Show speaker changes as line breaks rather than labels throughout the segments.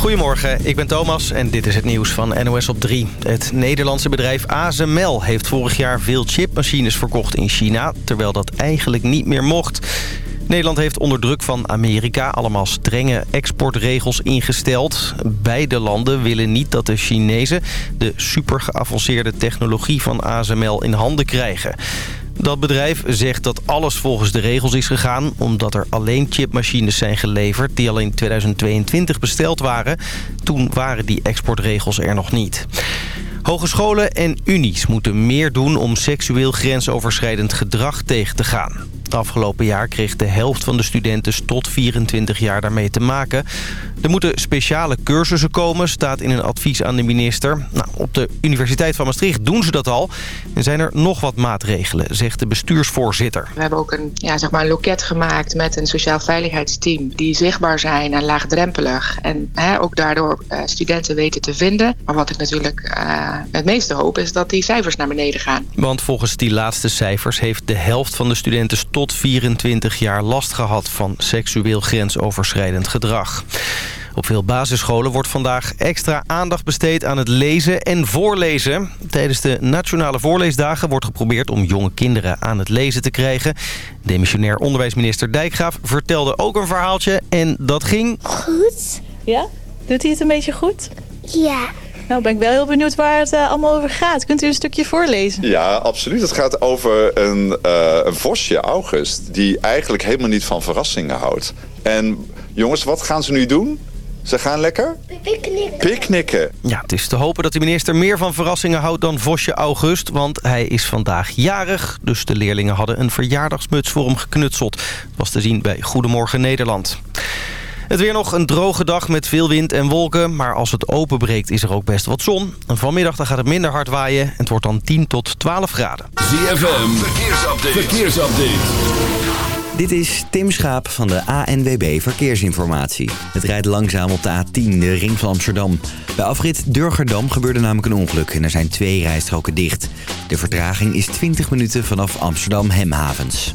Goedemorgen, ik ben Thomas en dit is het nieuws van NOS op 3. Het Nederlandse bedrijf ASML heeft vorig jaar veel chipmachines verkocht in China... terwijl dat eigenlijk niet meer mocht. Nederland heeft onder druk van Amerika allemaal strenge exportregels ingesteld. Beide landen willen niet dat de Chinezen de super geavanceerde technologie van ASML in handen krijgen. Dat bedrijf zegt dat alles volgens de regels is gegaan... omdat er alleen chipmachines zijn geleverd die al in 2022 besteld waren. Toen waren die exportregels er nog niet. Hogescholen en unies moeten meer doen om seksueel grensoverschrijdend gedrag tegen te gaan. Het afgelopen jaar kreeg de helft van de studenten tot 24 jaar daarmee te maken. Er moeten speciale cursussen komen, staat in een advies aan de minister. Nou, op de Universiteit van Maastricht doen ze dat al. En zijn er nog wat maatregelen, zegt de bestuursvoorzitter.
We hebben ook een, ja, zeg maar een loket gemaakt met een sociaal veiligheidsteam... die zichtbaar zijn en laagdrempelig. En hè, ook daardoor uh, studenten weten te vinden. Maar wat ik natuurlijk uh, het meeste hoop is dat die cijfers naar beneden gaan.
Want volgens die laatste cijfers heeft de helft van de studenten tot 24 jaar last gehad van seksueel grensoverschrijdend gedrag. Op veel basisscholen wordt vandaag extra aandacht besteed aan het lezen en voorlezen. Tijdens de Nationale Voorleesdagen wordt geprobeerd om jonge kinderen aan het lezen te krijgen. Demissionair onderwijsminister Dijkgraaf vertelde ook een verhaaltje en dat ging...
Goed.
Ja? Doet hij het een beetje goed?
Ja.
Nou, ben ik wel heel benieuwd waar het uh, allemaal over gaat. Kunt u een stukje voorlezen?
Ja, absoluut. Het gaat over een, uh, een vosje, August, die eigenlijk helemaal niet van verrassingen houdt. En jongens, wat gaan ze nu doen? Ze gaan lekker?
Picknicken.
Picknicken.
Ja, het is te hopen dat de minister meer van verrassingen houdt dan Vosje August. Want hij is vandaag jarig. Dus de leerlingen hadden een verjaardagsmuts voor hem geknutseld. Dat was te zien bij Goedemorgen Nederland. Het weer nog een droge dag met veel wind en wolken. Maar als het openbreekt is er ook best wat zon. En vanmiddag dan gaat het minder hard waaien. En het wordt dan 10 tot 12 graden.
ZFM, verkeersupdate. verkeersupdate.
Dit is Tim Schaap van de ANWB Verkeersinformatie. Het rijdt langzaam op de A10, de ring van Amsterdam. Bij afrit Durgerdam gebeurde namelijk een ongeluk en er zijn twee rijstroken dicht. De vertraging is 20 minuten vanaf Amsterdam Hemhavens.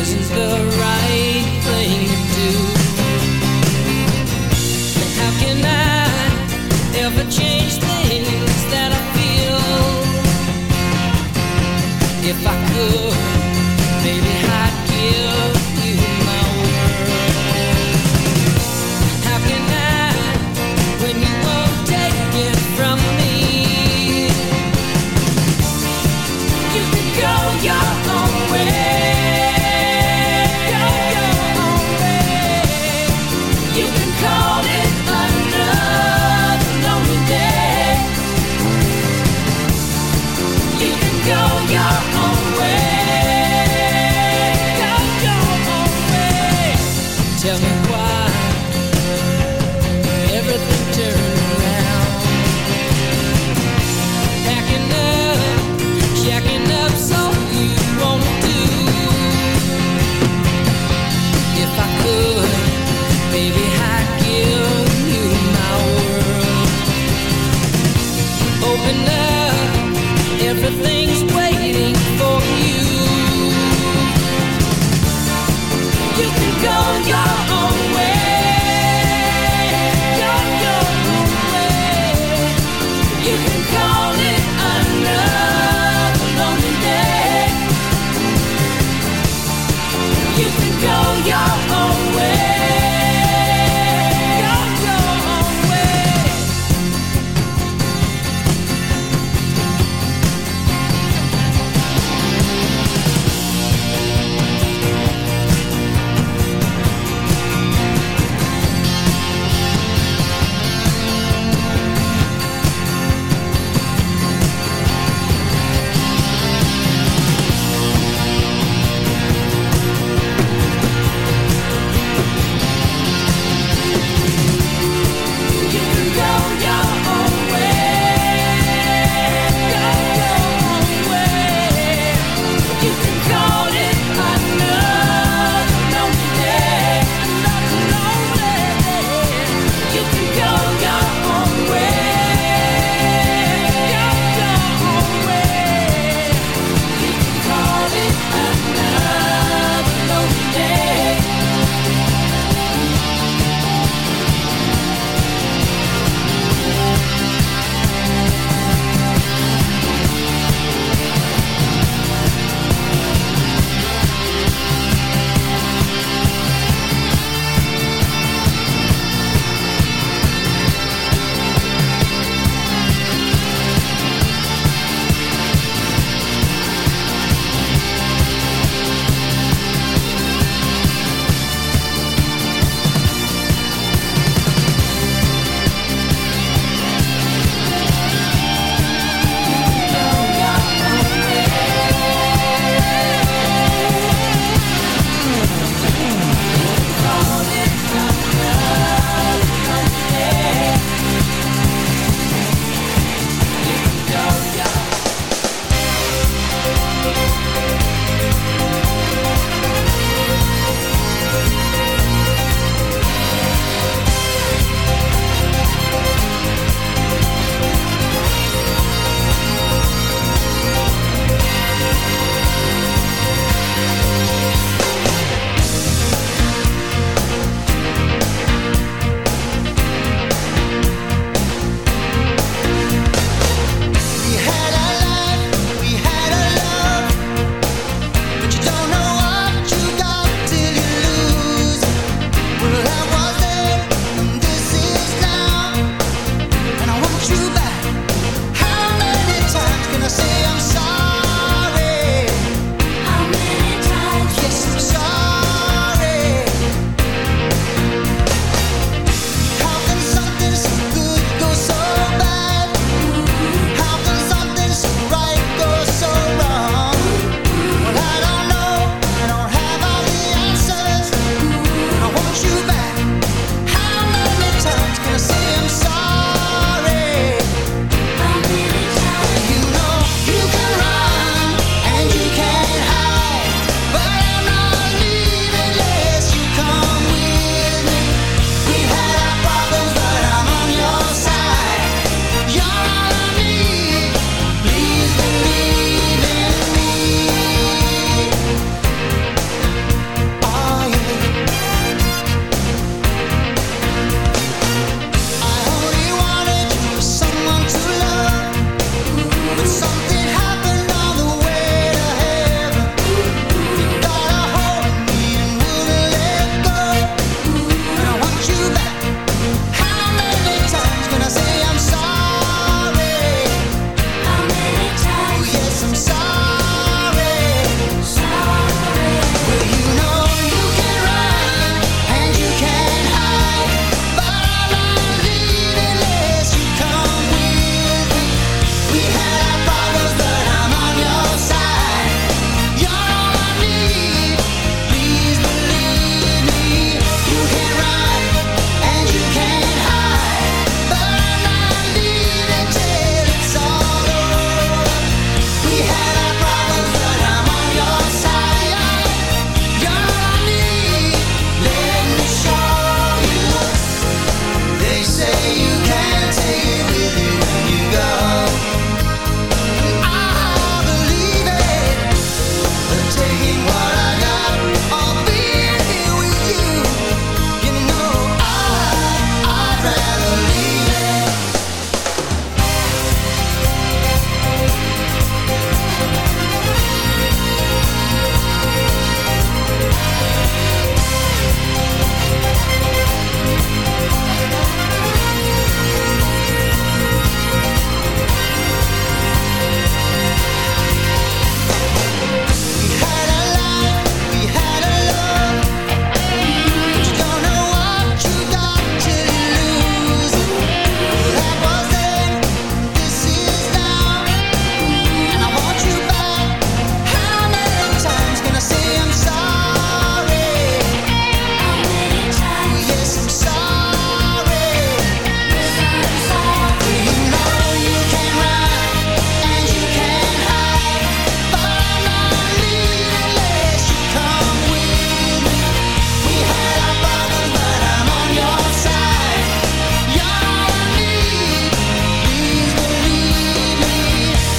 Isn't the right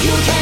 You can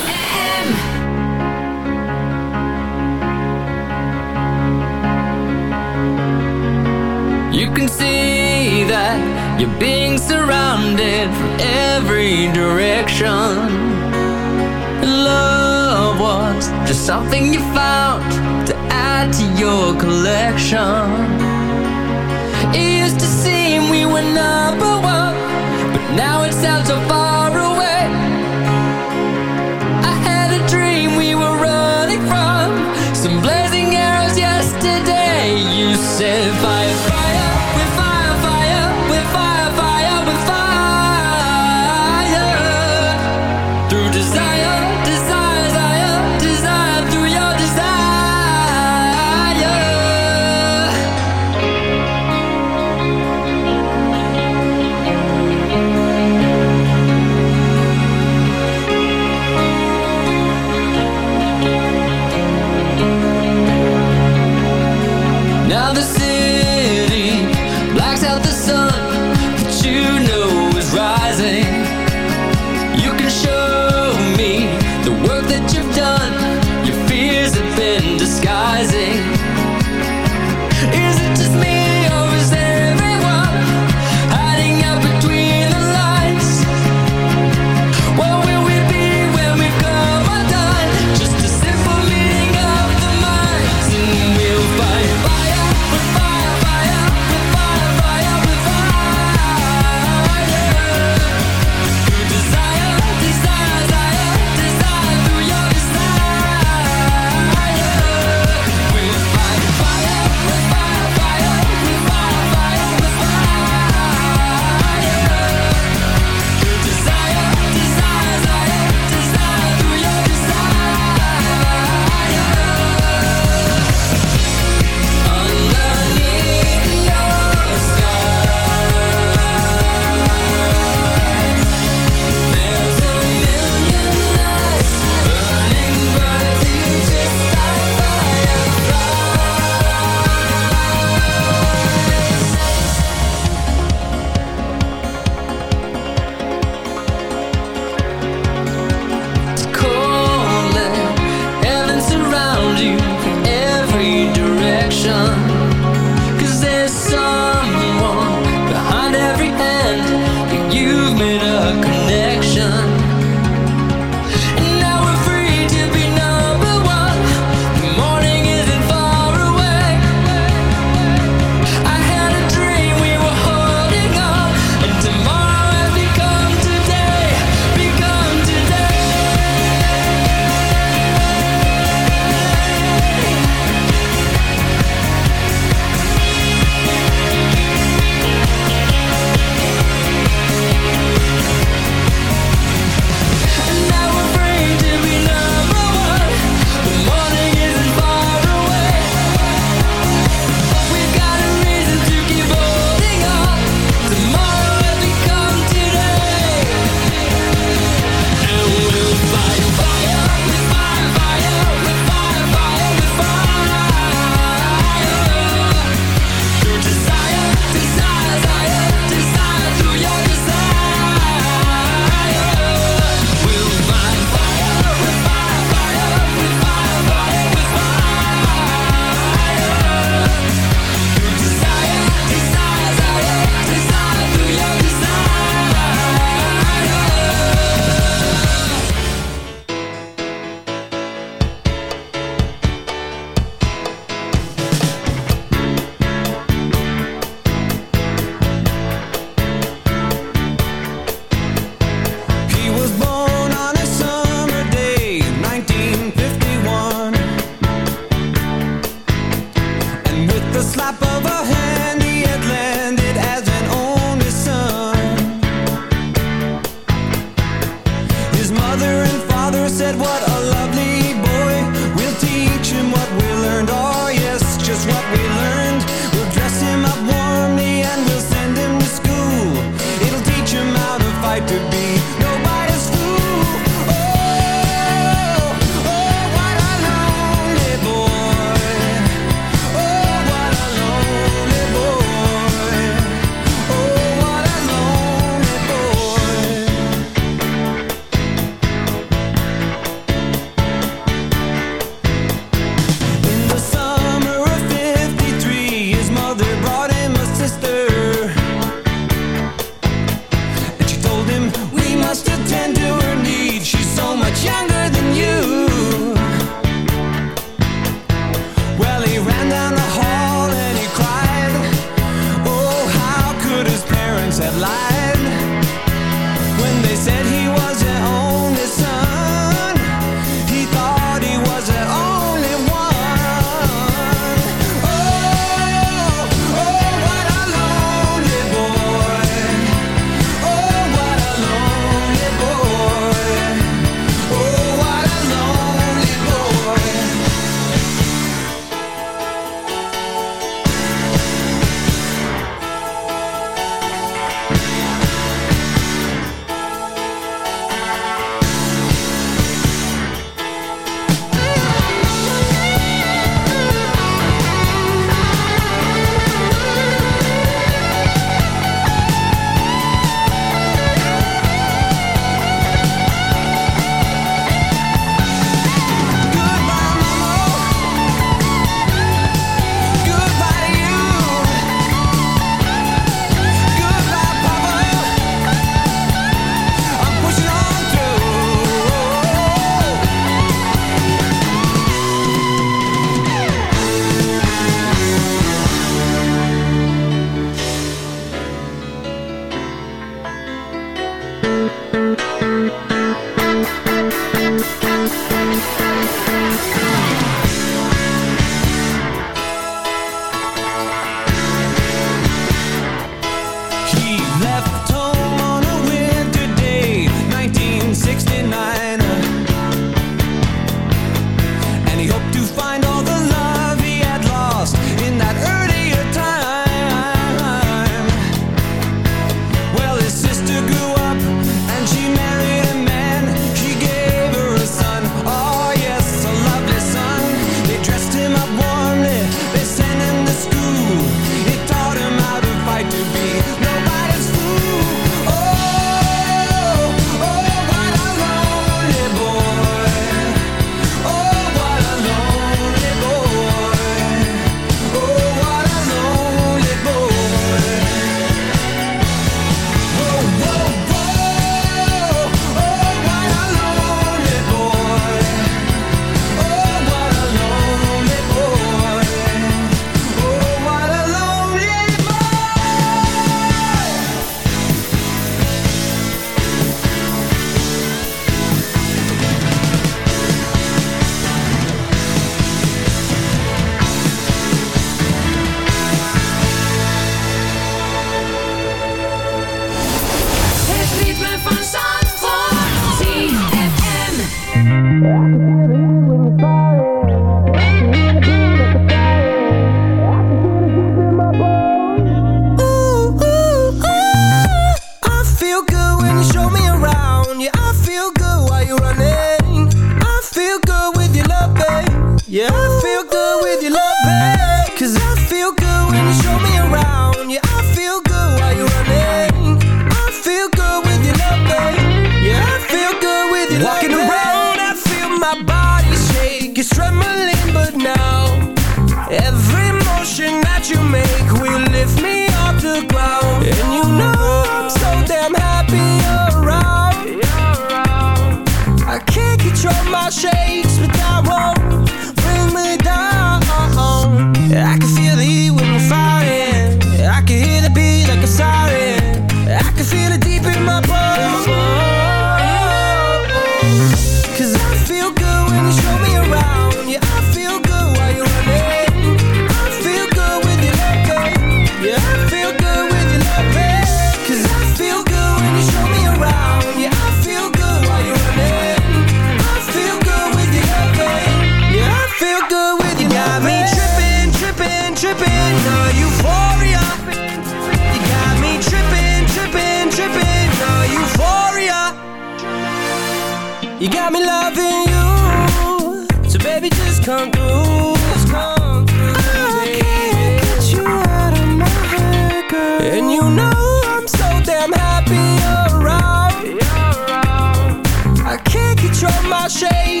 shade.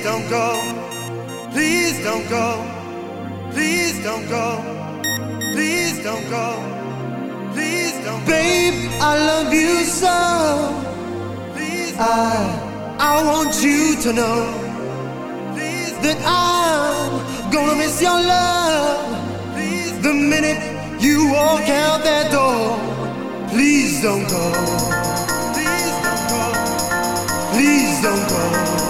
Please don't
go. Please don't go. Please don't go. Please don't go. Please don't go. Babe, I love you so. Please I I want you to know that I'm gonna miss your love. The minute you walk out that door, please don't go. Please don't go. Please don't go.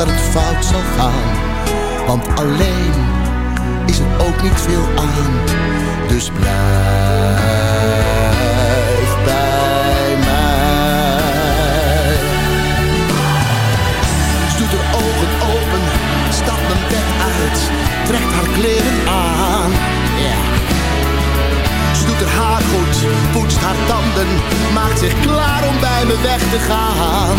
dat het fout zal gaan, want alleen is er ook niet veel aan. Dus blijf bij mij. Ze doet haar ogen open, stapt mijn bed uit, trekt haar kleren aan. Doet haar haar goed, poetst haar tanden, maakt zich klaar om bij me weg te gaan.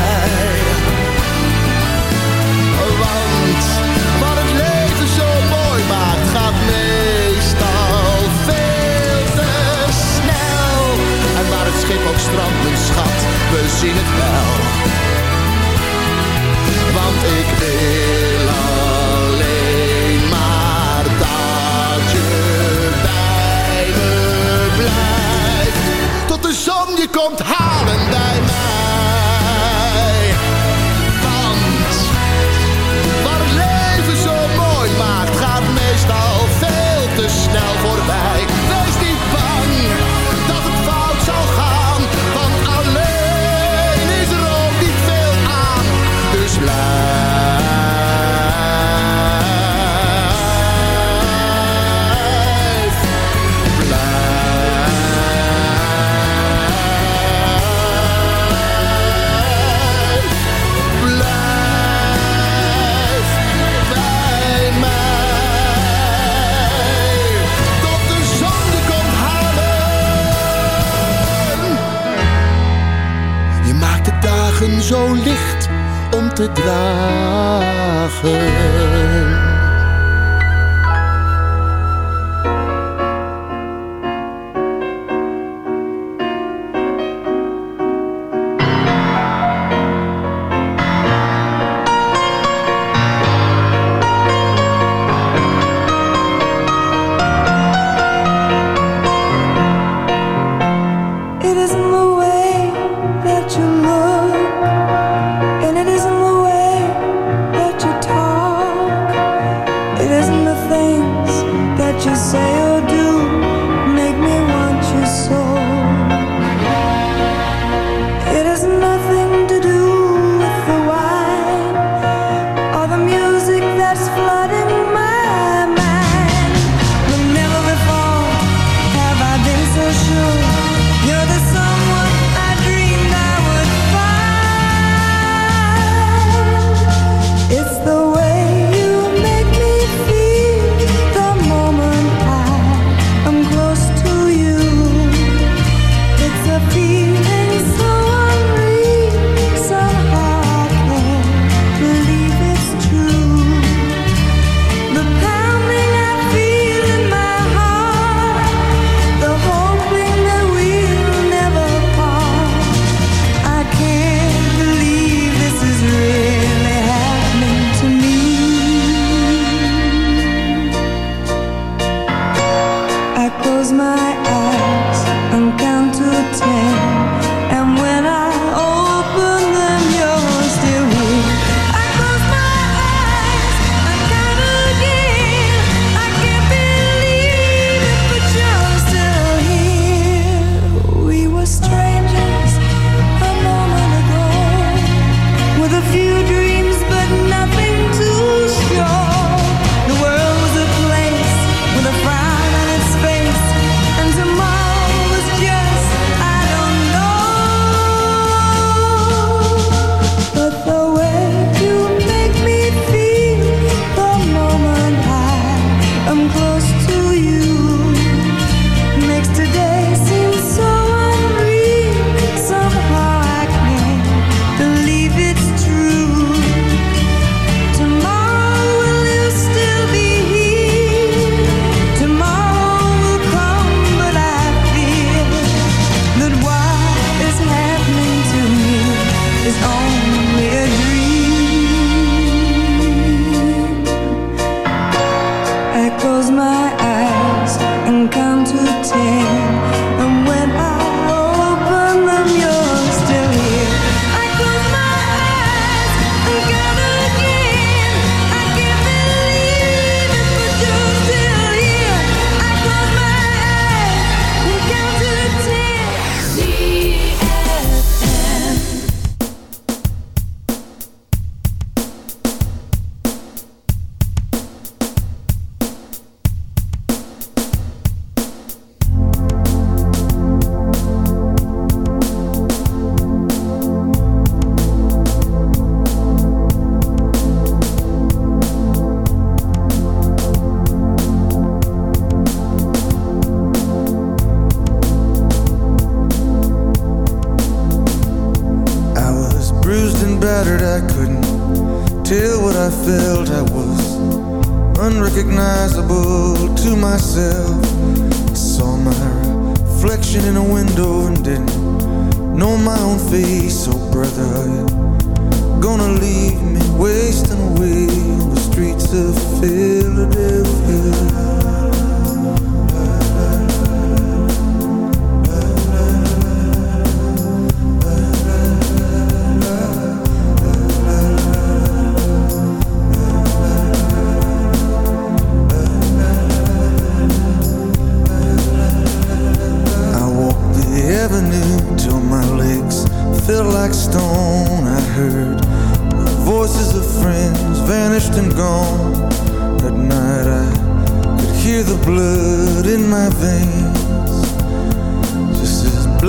strand, mijn schat, we zien het wel.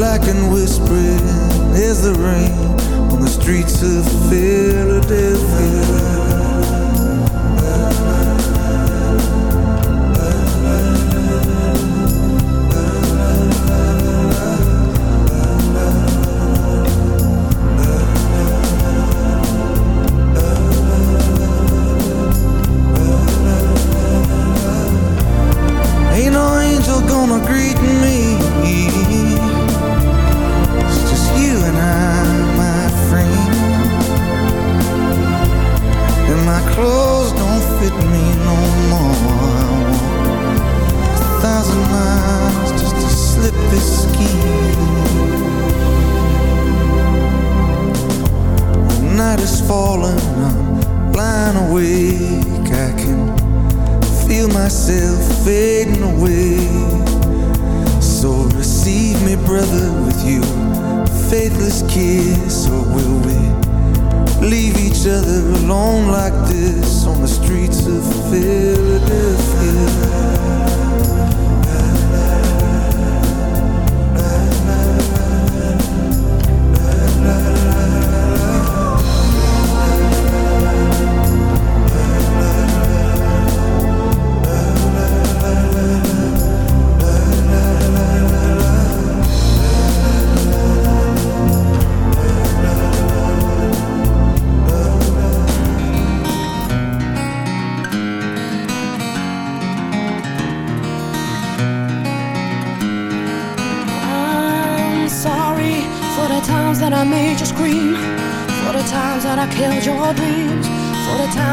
black and whispering is the rain on the streets of Philadelphia.